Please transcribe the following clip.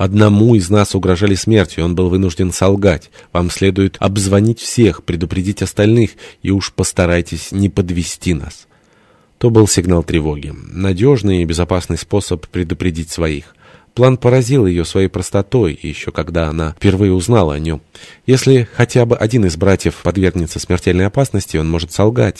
Одному из нас угрожали смертью, он был вынужден солгать. Вам следует обзвонить всех, предупредить остальных, и уж постарайтесь не подвести нас. То был сигнал тревоги. Надежный и безопасный способ предупредить своих. План поразил ее своей простотой, еще когда она впервые узнала о нем. Если хотя бы один из братьев подвергнется смертельной опасности, он может солгать,